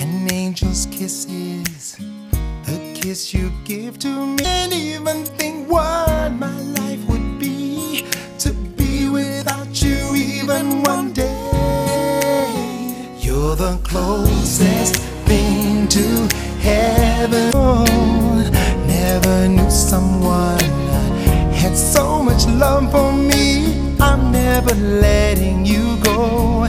and angels' kisses. The kiss you give to me, and even think what my life would be to be without you, even one day. You're the closest thing to heaven. Oh, never knew someone had so much love for me. I'm never letting you go.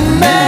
man.